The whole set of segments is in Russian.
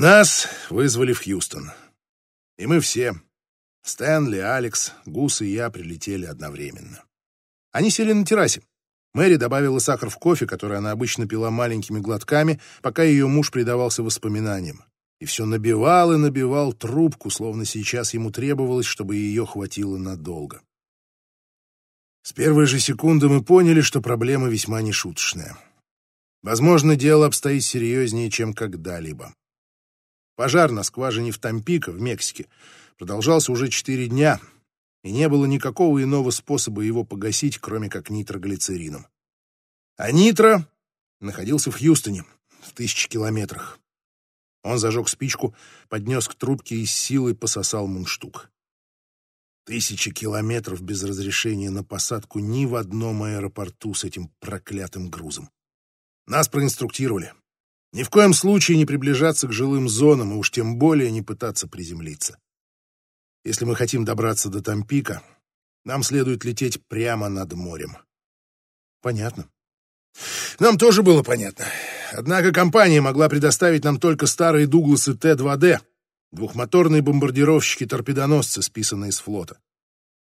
Нас вызвали в Хьюстон. И мы все, Стэнли, Алекс, Гус и я, прилетели одновременно. Они сели на террасе. Мэри добавила сахар в кофе, который она обычно пила маленькими глотками, пока ее муж предавался воспоминаниям. И все набивал и набивал трубку, словно сейчас ему требовалось, чтобы ее хватило надолго. С первой же секунды мы поняли, что проблема весьма нешуточная. Возможно, дело обстоит серьезнее, чем когда-либо. Пожар на скважине в Тампико, в Мексике, продолжался уже четыре дня, и не было никакого иного способа его погасить, кроме как нитроглицерином. А нитро находился в Хьюстоне, в тысячи километрах. Он зажег спичку, поднес к трубке и с силой пососал мундштук. Тысячи километров без разрешения на посадку ни в одном аэропорту с этим проклятым грузом. Нас проинструктировали. Ни в коем случае не приближаться к жилым зонам, и уж тем более не пытаться приземлиться. Если мы хотим добраться до Тампика, нам следует лететь прямо над морем. Понятно. Нам тоже было понятно. Однако компания могла предоставить нам только старые Дугласы Т-2Д, двухмоторные бомбардировщики-торпедоносцы, списанные с флота.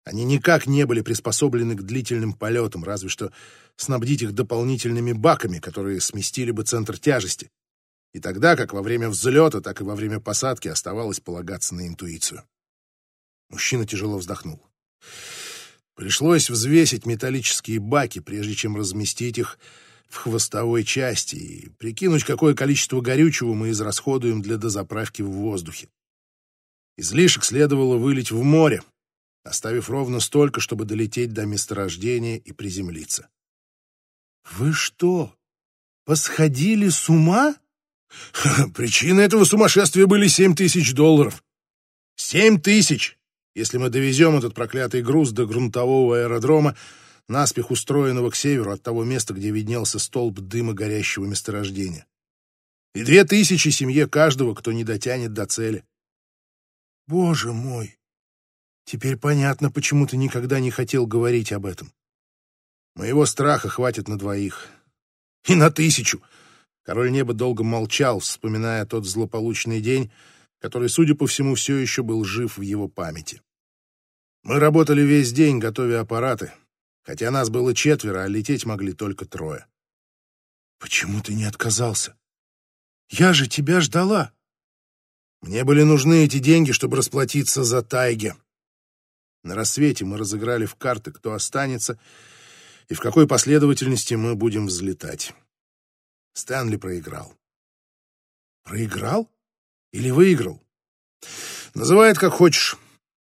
Они никак не были приспособлены к длительным полетам, разве что снабдить их дополнительными баками, которые сместили бы центр тяжести. И тогда, как во время взлета, так и во время посадки, оставалось полагаться на интуицию. Мужчина тяжело вздохнул. Пришлось взвесить металлические баки, прежде чем разместить их в хвостовой части и прикинуть, какое количество горючего мы израсходуем для дозаправки в воздухе. Излишек следовало вылить в море, оставив ровно столько, чтобы долететь до месторождения и приземлиться. «Вы что, посходили с ума?» «Причиной этого сумасшествия были семь тысяч долларов. Семь тысяч! Если мы довезем этот проклятый груз до грунтового аэродрома, наспех устроенного к северу от того места, где виднелся столб дыма горящего месторождения. И две тысячи семье каждого, кто не дотянет до цели. Боже мой! Теперь понятно, почему ты никогда не хотел говорить об этом. Моего страха хватит на двоих. И на тысячу. Король неба долго молчал, вспоминая тот злополучный день, который, судя по всему, все еще был жив в его памяти. Мы работали весь день, готовя аппараты, хотя нас было четверо, а лететь могли только трое. Почему ты не отказался? Я же тебя ждала. Мне были нужны эти деньги, чтобы расплатиться за Тайге. На рассвете мы разыграли в карты, кто останется и в какой последовательности мы будем взлетать. Стэнли проиграл. Проиграл? Или выиграл? Называй это как хочешь.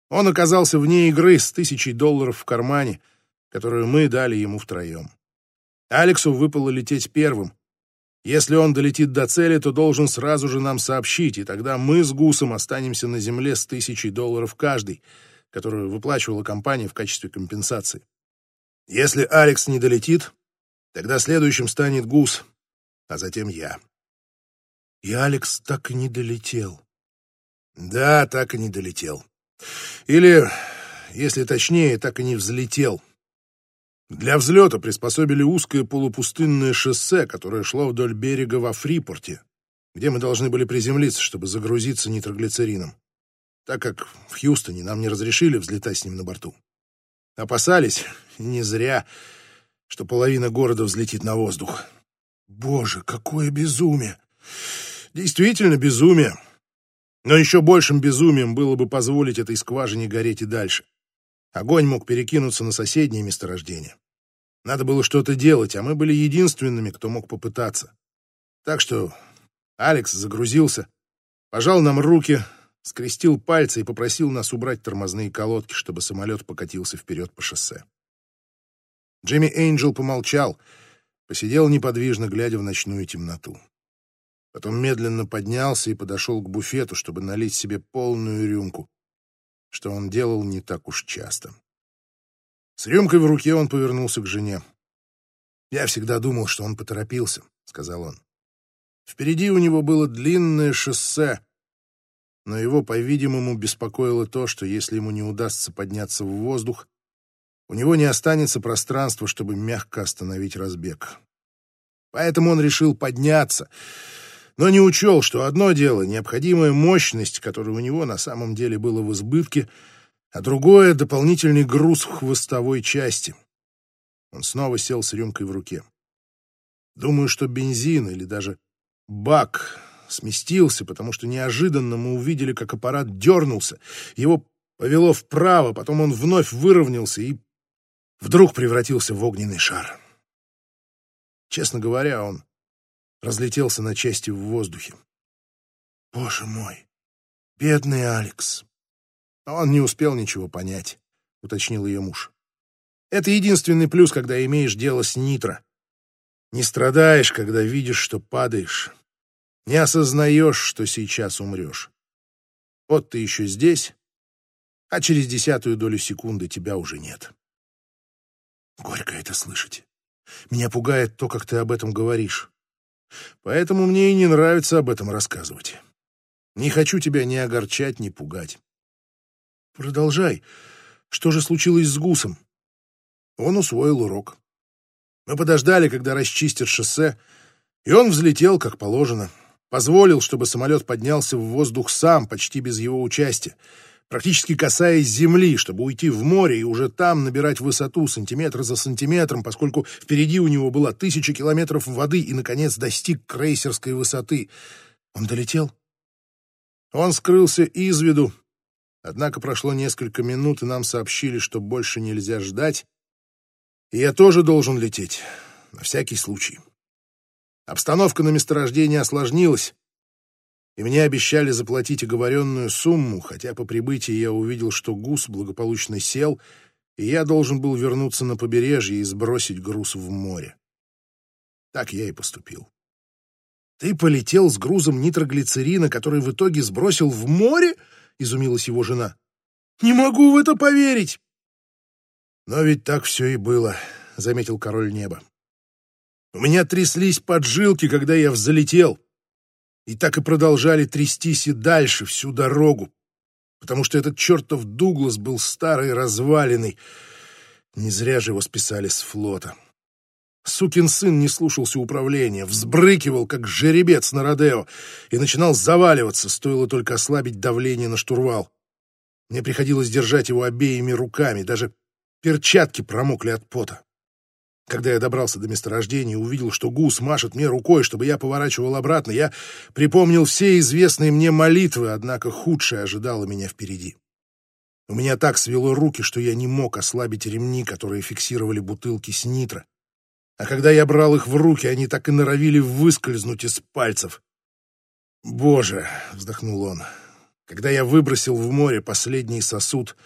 Он оказался вне игры с тысячей долларов в кармане, которую мы дали ему втроем. Алексу выпало лететь первым. Если он долетит до цели, то должен сразу же нам сообщить, и тогда мы с Гусом останемся на земле с тысячей долларов каждый — которую выплачивала компания в качестве компенсации. Если Алекс не долетит, тогда следующим станет Гус, а затем я. И Алекс так и не долетел. Да, так и не долетел. Или, если точнее, так и не взлетел. Для взлета приспособили узкое полупустынное шоссе, которое шло вдоль берега во Фрипорте, где мы должны были приземлиться, чтобы загрузиться нитроглицерином так как в Хьюстоне нам не разрешили взлетать с ним на борту. Опасались, не зря, что половина города взлетит на воздух. Боже, какое безумие! Действительно безумие. Но еще большим безумием было бы позволить этой скважине гореть и дальше. Огонь мог перекинуться на соседние месторождения. Надо было что-то делать, а мы были единственными, кто мог попытаться. Так что Алекс загрузился, пожал нам руки, скрестил пальцы и попросил нас убрать тормозные колодки, чтобы самолет покатился вперед по шоссе. Джимми Эйнджел помолчал, посидел неподвижно, глядя в ночную темноту. Потом медленно поднялся и подошел к буфету, чтобы налить себе полную рюмку, что он делал не так уж часто. С рюмкой в руке он повернулся к жене. «Я всегда думал, что он поторопился», — сказал он. Впереди у него было длинное шоссе, но его, по-видимому, беспокоило то, что если ему не удастся подняться в воздух, у него не останется пространства, чтобы мягко остановить разбег. Поэтому он решил подняться, но не учел, что одно дело — необходимая мощность, которая у него на самом деле была в избытке, а другое — дополнительный груз в хвостовой части. Он снова сел с рюмкой в руке. Думаю, что бензин или даже бак сместился, потому что неожиданно мы увидели, как аппарат дернулся. Его повело вправо, потом он вновь выровнялся и вдруг превратился в огненный шар. Честно говоря, он разлетелся на части в воздухе. Боже мой, бедный Алекс. Он не успел ничего понять, уточнил ее муж. Это единственный плюс, когда имеешь дело с нитро. Не страдаешь, когда видишь, что падаешь. Не осознаешь, что сейчас умрешь. Вот ты еще здесь, а через десятую долю секунды тебя уже нет. Горько это слышать. Меня пугает то, как ты об этом говоришь. Поэтому мне и не нравится об этом рассказывать. Не хочу тебя ни огорчать, ни пугать. Продолжай. Что же случилось с гусом? Он усвоил урок. Мы подождали, когда расчистят шоссе, и он взлетел, как положено. Позволил, чтобы самолет поднялся в воздух сам, почти без его участия практически касаясь земли, чтобы уйти в море и уже там набирать высоту сантиметр за сантиметром, поскольку впереди у него была тысяча километров воды и, наконец, достиг крейсерской высоты. Он долетел? Он скрылся из виду. Однако прошло несколько минут, и нам сообщили, что больше нельзя ждать, и я тоже должен лететь, на всякий случай. Обстановка на месторождении осложнилась, и мне обещали заплатить оговоренную сумму, хотя по прибытии я увидел, что гус благополучно сел, и я должен был вернуться на побережье и сбросить груз в море. Так я и поступил. «Ты полетел с грузом нитроглицерина, который в итоге сбросил в море?» — изумилась его жена. «Не могу в это поверить!» «Но ведь так все и было», — заметил король неба. «У меня тряслись поджилки, когда я взлетел и так и продолжали трястись и дальше всю дорогу, потому что этот чертов Дуглас был старый разваленный. Не зря же его списали с флота. Сукин сын не слушался управления, взбрыкивал, как жеребец на Родео, и начинал заваливаться, стоило только ослабить давление на штурвал. Мне приходилось держать его обеими руками, даже перчатки промокли от пота. Когда я добрался до месторождения и увидел, что гус машет мне рукой, чтобы я поворачивал обратно, я припомнил все известные мне молитвы, однако худшее ожидало меня впереди. У меня так свело руки, что я не мог ослабить ремни, которые фиксировали бутылки с нитро. А когда я брал их в руки, они так и норовили выскользнуть из пальцев. «Боже!» — вздохнул он. «Когда я выбросил в море последний сосуд,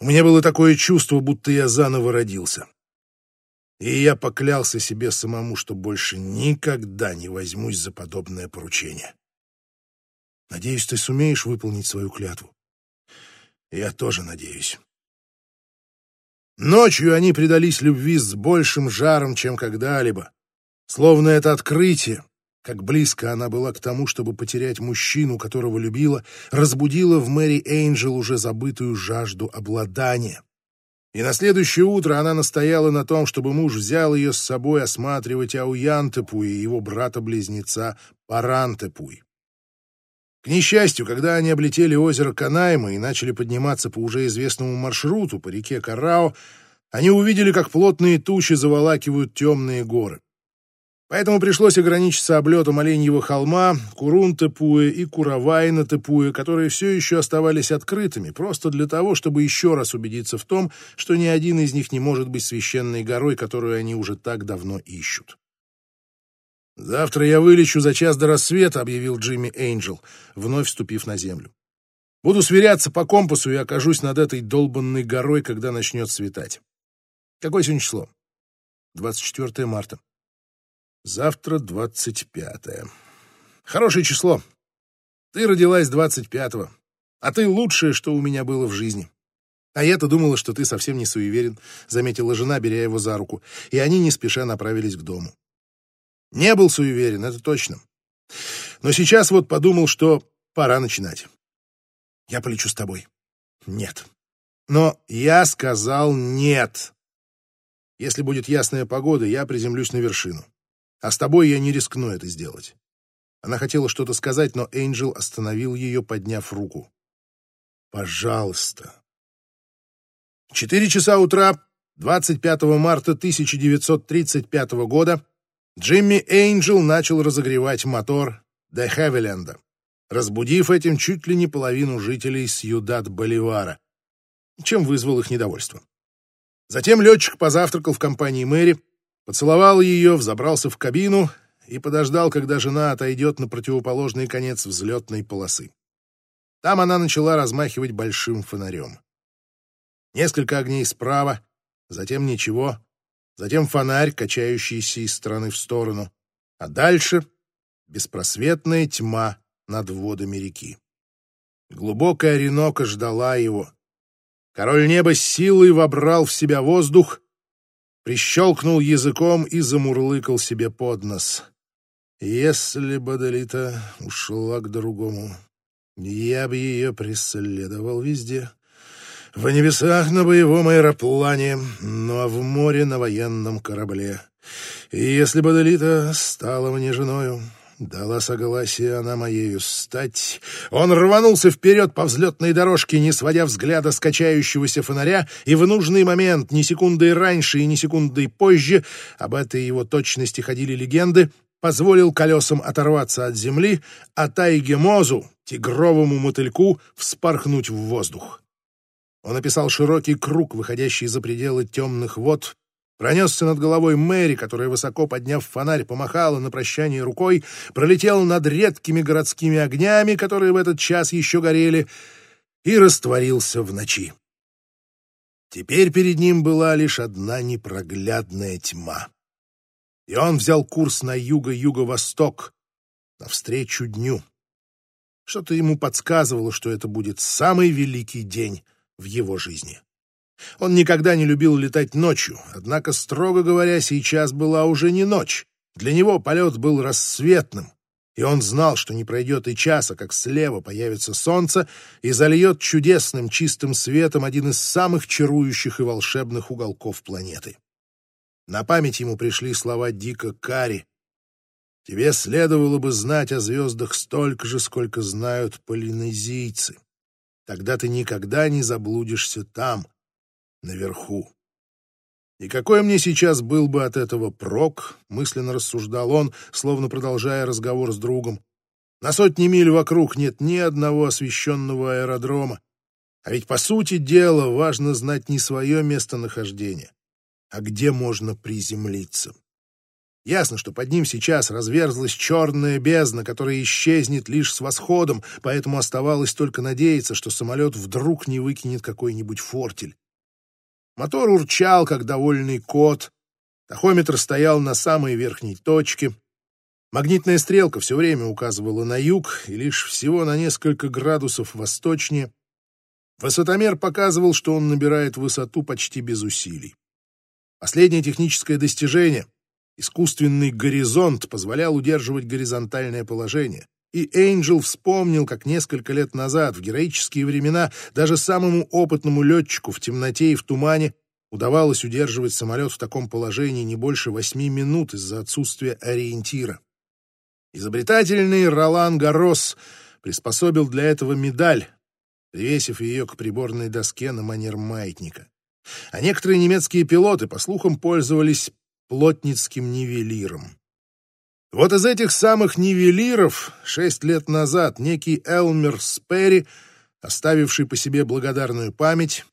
у меня было такое чувство, будто я заново родился». И я поклялся себе самому, что больше никогда не возьмусь за подобное поручение. Надеюсь, ты сумеешь выполнить свою клятву. Я тоже надеюсь. Ночью они предались любви с большим жаром, чем когда-либо. Словно это открытие, как близко она была к тому, чтобы потерять мужчину, которого любила, разбудило в Мэри Эйнджел уже забытую жажду обладания. И на следующее утро она настояла на том, чтобы муж взял ее с собой осматривать Ауянтепу и его брата-близнеца Парантепуй. К несчастью, когда они облетели озеро Канайма и начали подниматься по уже известному маршруту по реке Карао, они увидели, как плотные тучи заволакивают темные горы. Поэтому пришлось ограничиться облетом Оленьего холма, Курун-Тепуэ и Куравайна-Тепуэ, которые все еще оставались открытыми, просто для того, чтобы еще раз убедиться в том, что ни один из них не может быть священной горой, которую они уже так давно ищут. «Завтра я вылечу за час до рассвета», — объявил Джимми Эйнджел, вновь вступив на землю. «Буду сверяться по компасу и окажусь над этой долбанной горой, когда начнет светать. Какое сегодня число? 24 марта. Завтра двадцать пятое. Хорошее число. Ты родилась двадцать пятого, а ты лучшее, что у меня было в жизни. А я-то думала, что ты совсем не суеверен, заметила жена, беря его за руку, и они не спеша направились к дому. Не был суеверен, это точно. Но сейчас вот подумал, что пора начинать. Я полечу с тобой. Нет. Но я сказал нет. Если будет ясная погода, я приземлюсь на вершину. А с тобой я не рискну это сделать. Она хотела что-то сказать, но Энджел остановил ее, подняв руку. «Пожалуйста». Четыре часа утра 25 марта 1935 года Джимми Энджел начал разогревать мотор до Хевиленда, разбудив этим чуть ли не половину жителей Сьюдад-Боливара, чем вызвал их недовольство. Затем летчик позавтракал в компании Мэри, поцеловал ее, взобрался в кабину и подождал, когда жена отойдет на противоположный конец взлетной полосы. Там она начала размахивать большим фонарем. Несколько огней справа, затем ничего, затем фонарь, качающийся из стороны в сторону, а дальше беспросветная тьма над водами реки. Глубокая Оренока ждала его. Король неба силой вобрал в себя воздух, прищелкнул языком и замурлыкал себе под нос. Если бы Далита ушла к другому, я бы ее преследовал везде. В небесах на боевом аэроплане, ну а в море на военном корабле. И если бы Далита стала мне женою, дала согласие она моею стать. Он рванулся вперед по взлетной дорожке, не сводя взгляда с качающегося фонаря, и в нужный момент, ни секундой раньше и ни секундой позже, об этой его точности ходили легенды, позволил колесам оторваться от земли, а Тайге Мозу, тигровому мотыльку, вспорхнуть в воздух. Он описал широкий круг, выходящий за пределы темных вод, пронесся над головой Мэри, которая, высоко подняв фонарь, помахала на прощание рукой, пролетел над редкими городскими огнями, которые в этот час еще горели, и растворился в ночи. Теперь перед ним была лишь одна непроглядная тьма и он взял курс на юго-юго-восток, навстречу дню. Что-то ему подсказывало, что это будет самый великий день в его жизни. Он никогда не любил летать ночью, однако, строго говоря, сейчас была уже не ночь. Для него полет был рассветным, и он знал, что не пройдет и часа, как слева появится солнце и зальет чудесным чистым светом один из самых чарующих и волшебных уголков планеты. На память ему пришли слова Дика Кари. «Тебе следовало бы знать о звездах столько же, сколько знают полинезийцы. Тогда ты никогда не заблудишься там, наверху». «И какой мне сейчас был бы от этого прок?» — мысленно рассуждал он, словно продолжая разговор с другом. «На сотни миль вокруг нет ни одного освещенного аэродрома. А ведь, по сути дела, важно знать не свое местонахождение, а где можно приземлиться. Ясно, что под ним сейчас разверзлась черная бездна, которая исчезнет лишь с восходом, поэтому оставалось только надеяться, что самолет вдруг не выкинет какой-нибудь фортель. Мотор урчал, как довольный кот. Тахометр стоял на самой верхней точке. Магнитная стрелка все время указывала на юг и лишь всего на несколько градусов восточнее. Высотомер показывал, что он набирает высоту почти без усилий. Последнее техническое достижение, искусственный горизонт, позволял удерживать горизонтальное положение. И Эйнджел вспомнил, как несколько лет назад, в героические времена, даже самому опытному летчику в темноте и в тумане удавалось удерживать самолет в таком положении не больше восьми минут из-за отсутствия ориентира. Изобретательный Ролан Гарос приспособил для этого медаль, привесив ее к приборной доске на манер маятника. А некоторые немецкие пилоты, по слухам, пользовались плотницким нивелиром. Вот из этих самых нивелиров шесть лет назад некий Элмер Сперри, оставивший по себе благодарную память,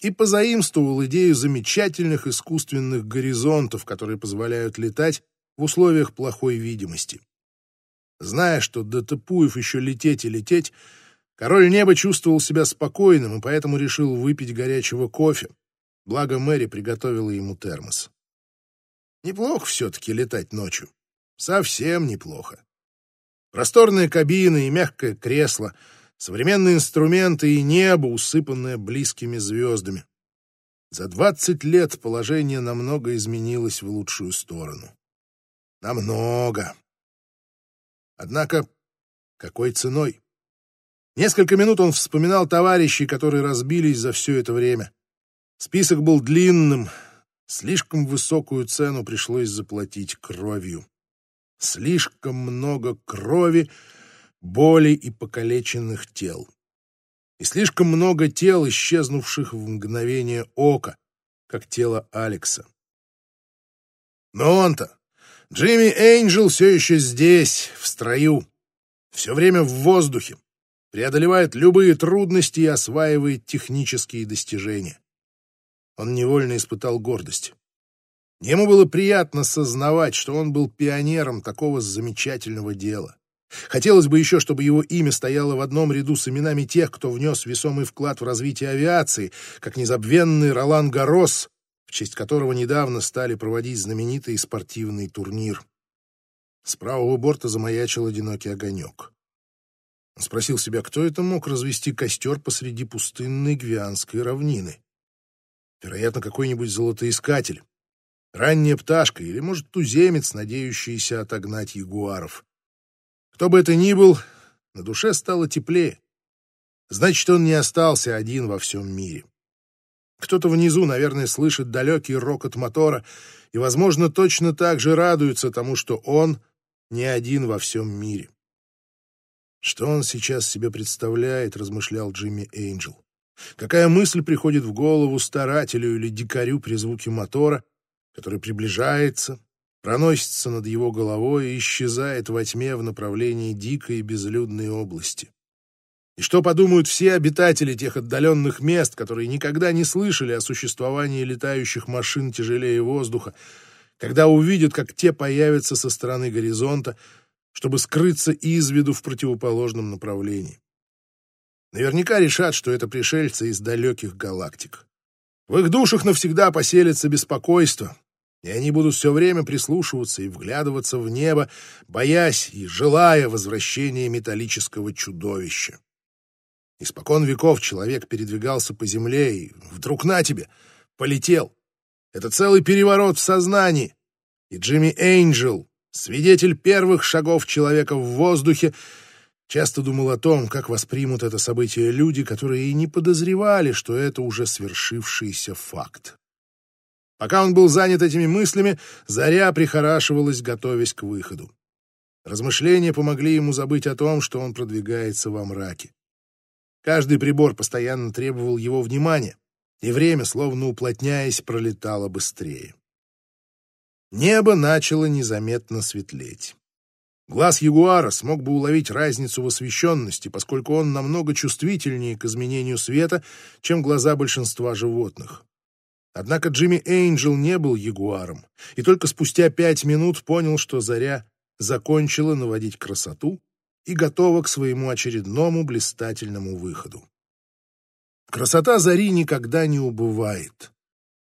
и позаимствовал идею замечательных искусственных горизонтов, которые позволяют летать в условиях плохой видимости. Зная, что до Тапуев еще лететь и лететь, король неба чувствовал себя спокойным и поэтому решил выпить горячего кофе, Благо Мэри приготовила ему термос. Неплохо все-таки летать ночью. Совсем неплохо. Просторная кабина и мягкое кресло, современные инструменты и небо, усыпанное близкими звездами. За двадцать лет положение намного изменилось в лучшую сторону. Намного. Однако, какой ценой? Несколько минут он вспоминал товарищей, которые разбились за все это время. Список был длинным, слишком высокую цену пришлось заплатить кровью. Слишком много крови, боли и покалеченных тел. И слишком много тел, исчезнувших в мгновение ока, как тело Алекса. Но он-то, Джимми Эйнджел, все еще здесь, в строю, все время в воздухе, преодолевает любые трудности и осваивает технические достижения. Он невольно испытал гордость. Ему было приятно сознавать, что он был пионером такого замечательного дела. Хотелось бы еще, чтобы его имя стояло в одном ряду с именами тех, кто внес весомый вклад в развитие авиации, как незабвенный Ролан Гарос, в честь которого недавно стали проводить знаменитый спортивный турнир. С правого борта замаячил одинокий огонек. Он спросил себя, кто это мог развести костер посреди пустынной Гвианской равнины. Вероятно, какой-нибудь золотоискатель, ранняя пташка или, может, туземец, надеющийся отогнать ягуаров. Кто бы это ни был, на душе стало теплее. Значит, он не остался один во всем мире. Кто-то внизу, наверное, слышит далекий рокот мотора и, возможно, точно так же радуется тому, что он не один во всем мире. Что он сейчас себе представляет, размышлял Джимми Эйнджел. Какая мысль приходит в голову старателю или дикарю при звуке мотора, который приближается, проносится над его головой и исчезает во тьме в направлении дикой и безлюдной области. И что подумают все обитатели тех отдаленных мест, которые никогда не слышали о существовании летающих машин тяжелее воздуха, когда увидят, как те появятся со стороны горизонта, чтобы скрыться из виду в противоположном направлении. Наверняка решат, что это пришельцы из далеких галактик. В их душах навсегда поселится беспокойство, и они будут все время прислушиваться и вглядываться в небо, боясь и желая возвращения металлического чудовища. Испокон веков человек передвигался по земле, и вдруг на тебе, полетел. Это целый переворот в сознании. И Джимми Эйнджел, свидетель первых шагов человека в воздухе, часто думал о том, как воспримут это событие люди, которые и не подозревали, что это уже свершившийся факт. Пока он был занят этими мыслями, заря прихорашивалась, готовясь к выходу. Размышления помогли ему забыть о том, что он продвигается во мраке. Каждый прибор постоянно требовал его внимания, и время, словно уплотняясь, пролетало быстрее. Небо начало незаметно светлеть. Глаз ягуара смог бы уловить разницу в освещенности, поскольку он намного чувствительнее к изменению света, чем глаза большинства животных. Однако Джимми Эйнджел не был ягуаром, и только спустя пять минут понял, что заря закончила наводить красоту и готова к своему очередному блистательному выходу. Красота зари никогда не убывает,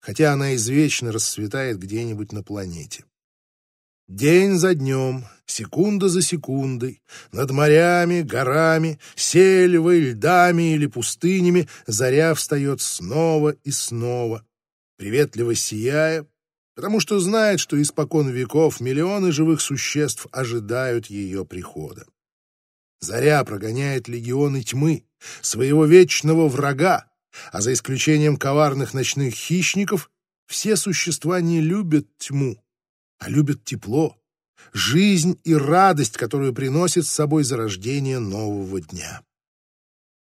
хотя она извечно расцветает где-нибудь на планете. День за днем, секунда за секундой, над морями, горами, сельвой, льдами или пустынями заря встает снова и снова, приветливо сияя, потому что знает, что испокон веков миллионы живых существ ожидают ее прихода. Заря прогоняет легионы тьмы, своего вечного врага, а за исключением коварных ночных хищников, все существа не любят тьму, а любят тепло, жизнь и радость, которую приносит с собой зарождение нового дня.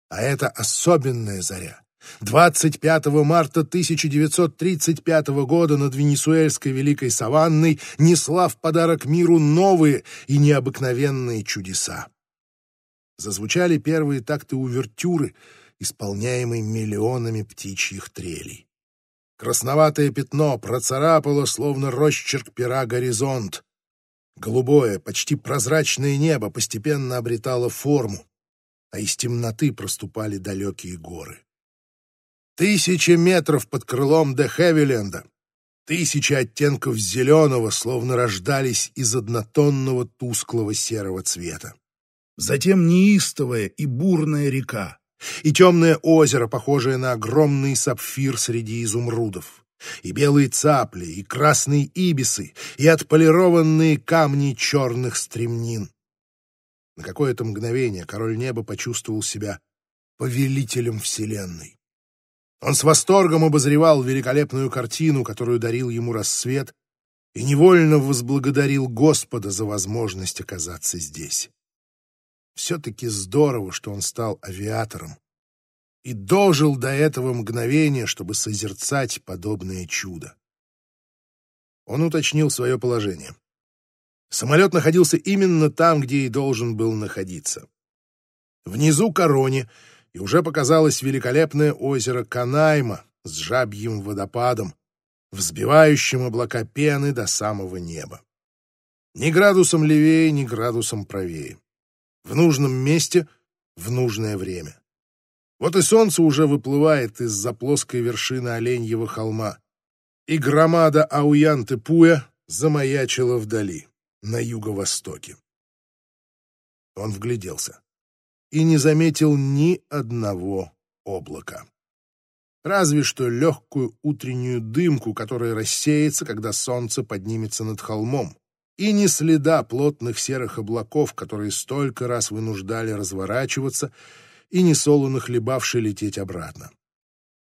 А это особенная заря, 25 марта 1935 года над Венесуэльской Великой Саванной несла в подарок миру новые и необыкновенные чудеса. Зазвучали первые такты увертюры, исполняемые миллионами птичьих трелей. Красноватое пятно процарапало, словно росчерк пера горизонт. Голубое, почти прозрачное небо постепенно обретало форму, а из темноты проступали далекие горы. Тысячи метров под крылом Де Хевиленда. Тысячи оттенков зеленого словно рождались из однотонного тусклого серого цвета. Затем неистовая и бурная река, и темное озеро, похожее на огромный сапфир среди изумрудов, и белые цапли, и красные ибисы, и отполированные камни черных стремнин. На какое-то мгновение король неба почувствовал себя повелителем вселенной. Он с восторгом обозревал великолепную картину, которую дарил ему рассвет, и невольно возблагодарил Господа за возможность оказаться здесь. Все-таки здорово, что он стал авиатором и дожил до этого мгновения, чтобы созерцать подобное чудо. Он уточнил свое положение. Самолет находился именно там, где и должен был находиться. Внизу Короне, и уже показалось великолепное озеро Канайма с жабьим водопадом, взбивающим облака пены до самого неба. Ни градусом левее, ни градусом правее. В нужном месте, в нужное время. Вот и солнце уже выплывает из-за плоской вершины Оленьего холма, и громада Ауянты-Пуя замаячила вдали, на юго-востоке. Он вгляделся и не заметил ни одного облака. Разве что легкую утреннюю дымку, которая рассеется, когда солнце поднимется над холмом, и ни следа плотных серых облаков, которые столько раз вынуждали разворачиваться и несолоно хлебавший лететь обратно.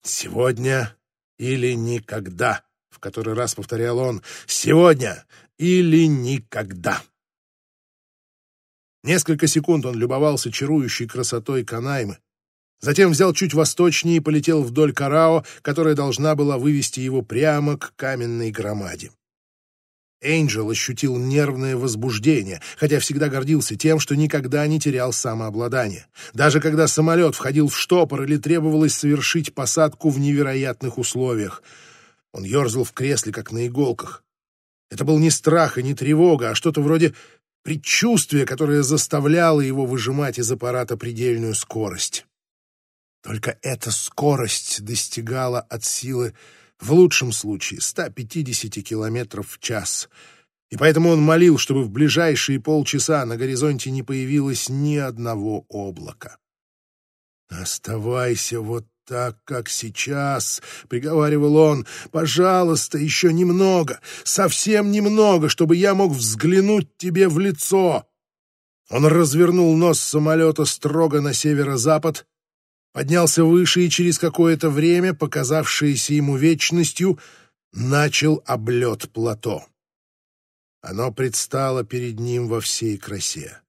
«Сегодня или никогда», — в который раз повторял он, «сегодня или никогда». Несколько секунд он любовался чарующей красотой Канаймы, затем взял чуть восточнее и полетел вдоль Карао, которая должна была вывести его прямо к каменной громаде. Энджел ощутил нервное возбуждение, хотя всегда гордился тем, что никогда не терял самообладание. Даже когда самолет входил в штопор или требовалось совершить посадку в невероятных условиях. Он ерзал в кресле, как на иголках. Это был не страх и не тревога, а что-то вроде предчувствия, которое заставляло его выжимать из аппарата предельную скорость. Только эта скорость достигала от силы в лучшем случае 150 километров в час. И поэтому он молил, чтобы в ближайшие полчаса на горизонте не появилось ни одного облака. «Оставайся вот так, как сейчас», — приговаривал он. «Пожалуйста, еще немного, совсем немного, чтобы я мог взглянуть тебе в лицо». Он развернул нос самолета строго на северо-запад, поднялся выше и через какое-то время, показавшееся ему вечностью, начал облет плато. Оно предстало перед ним во всей красе.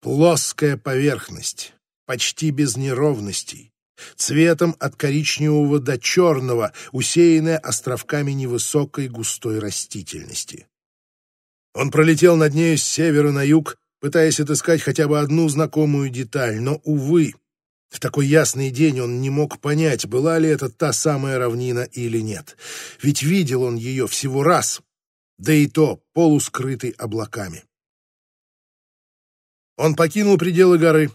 Плоская поверхность, почти без неровностей, цветом от коричневого до черного, усеянная островками невысокой густой растительности. Он пролетел над нею с севера на юг, пытаясь отыскать хотя бы одну знакомую деталь, но, увы, в такой ясный день он не мог понять, была ли это та самая равнина или нет. Ведь видел он ее всего раз, да и то полускрытый облаками. Он покинул пределы горы,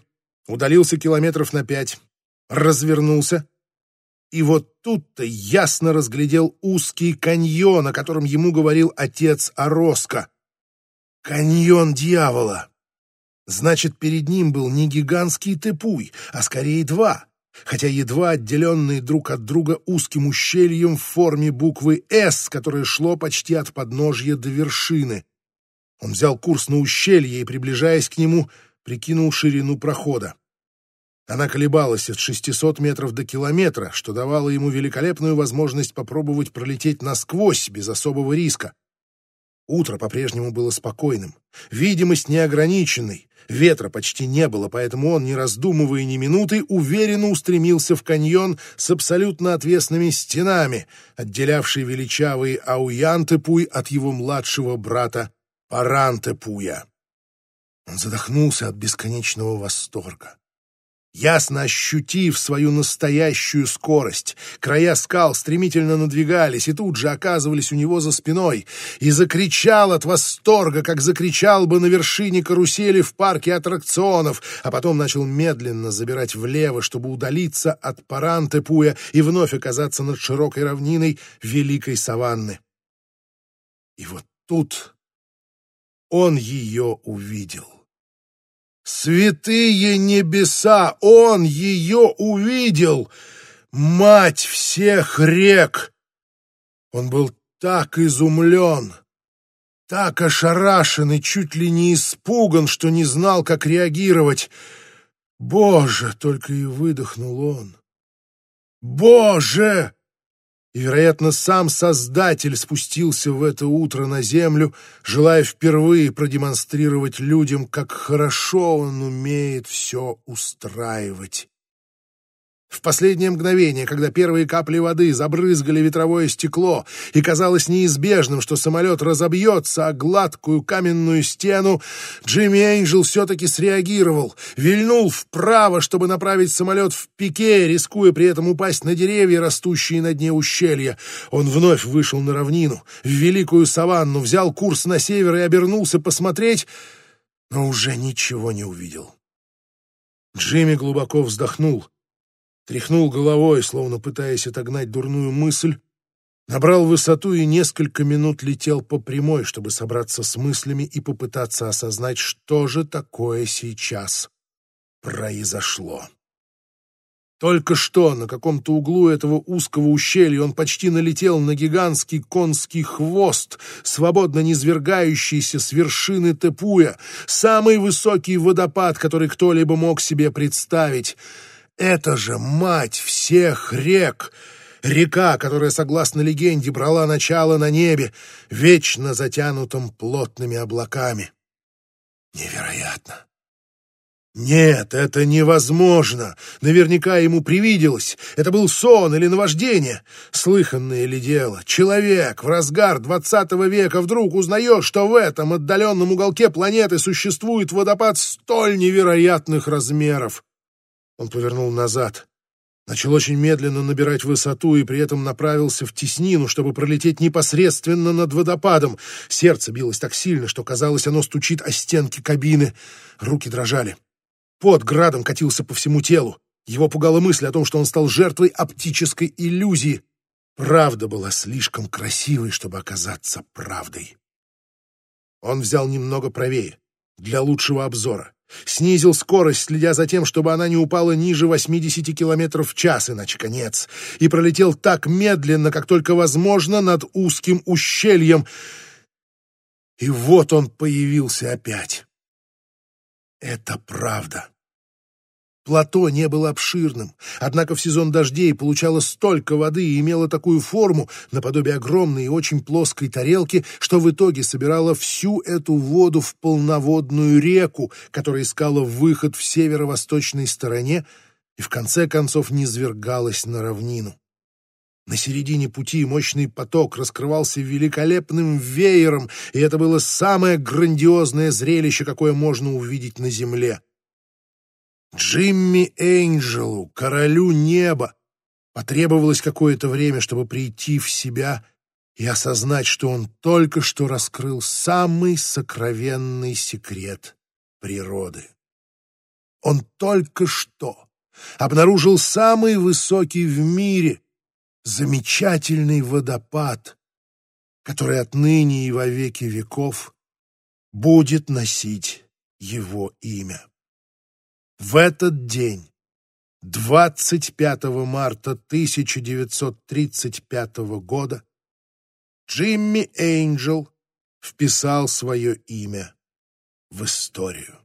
удалился километров на пять, развернулся, и вот тут-то ясно разглядел узкий каньон, о котором ему говорил отец Ороско. Каньон дьявола! Значит, перед ним был не гигантский тепуй, а скорее два, хотя едва отделенные друг от друга узким ущельем в форме буквы «С», которое шло почти от подножья до вершины. Он взял курс на ущелье и, приближаясь к нему, прикинул ширину прохода. Она колебалась от 600 метров до километра, что давало ему великолепную возможность попробовать пролететь насквозь без особого риска. Утро по-прежнему было спокойным, видимость неограниченной, ветра почти не было, поэтому он, не раздумывая ни минуты, уверенно устремился в каньон с абсолютно отвесными стенами, отделявший величавый Ауянтепуй от его младшего брата Парантепуя. Он задохнулся от бесконечного восторга ясно ощутив свою настоящую скорость. Края скал стремительно надвигались и тут же оказывались у него за спиной, и закричал от восторга, как закричал бы на вершине карусели в парке аттракционов, а потом начал медленно забирать влево, чтобы удалиться от Парантепуя и вновь оказаться над широкой равниной великой саванны. И вот тут он ее увидел. Святые небеса! Он ее увидел! Мать всех рек! Он был так изумлен, так ошарашен и чуть ли не испуган, что не знал, как реагировать. «Боже!» — только и выдохнул он. «Боже!» И, вероятно, сам Создатель спустился в это утро на землю, желая впервые продемонстрировать людям, как хорошо он умеет все устраивать. В последнее мгновение, когда первые капли воды забрызгали ветровое стекло, и казалось неизбежным, что самолет разобьется о гладкую каменную стену, Джимми Эйнджел все-таки среагировал, вильнул вправо, чтобы направить самолет в пике, рискуя при этом упасть на деревья, растущие на дне ущелья. Он вновь вышел на равнину, в великую саванну, взял курс на север и обернулся посмотреть, но уже ничего не увидел. Джимми глубоко вздохнул тряхнул головой, словно пытаясь отогнать дурную мысль, набрал высоту и несколько минут летел по прямой, чтобы собраться с мыслями и попытаться осознать, что же такое сейчас произошло. Только что на каком-то углу этого узкого ущелья он почти налетел на гигантский конский хвост, свободно низвергающийся с вершины Тепуя, самый высокий водопад, который кто-либо мог себе представить — это же мать всех рек! Река, которая, согласно легенде, брала начало на небе, вечно затянутом плотными облаками. Невероятно! Нет, это невозможно. Наверняка ему привиделось. Это был сон или наваждение. Слыханное ли дело? Человек в разгар двадцатого века вдруг узнает, что в этом отдаленном уголке планеты существует водопад столь невероятных размеров. Он повернул назад, начал очень медленно набирать высоту и при этом направился в теснину, чтобы пролететь непосредственно над водопадом. Сердце билось так сильно, что казалось, оно стучит о стенки кабины. Руки дрожали. Под градом катился по всему телу. Его пугала мысль о том, что он стал жертвой оптической иллюзии. Правда была слишком красивой, чтобы оказаться правдой. Он взял немного правее, для лучшего обзора. Снизил скорость, следя за тем, чтобы она не упала ниже 80 км в час, иначе конец. И пролетел так медленно, как только возможно, над узким ущельем. И вот он появился опять. Это правда. Плато не было обширным, однако в сезон дождей получало столько воды и имело такую форму, наподобие огромной и очень плоской тарелки, что в итоге собирало всю эту воду в полноводную реку, которая искала выход в северо-восточной стороне и в конце концов низвергалась на равнину. На середине пути мощный поток раскрывался великолепным веером, и это было самое грандиозное зрелище, какое можно увидеть на земле. Джимми Энджелу, королю неба, потребовалось какое-то время, чтобы прийти в себя и осознать, что он только что раскрыл самый сокровенный секрет природы. Он только что обнаружил самый высокий в мире замечательный водопад, который отныне и во веки веков будет носить его имя. В этот день, 25 марта 1935 года, Джимми Эйнджел вписал свое имя в историю.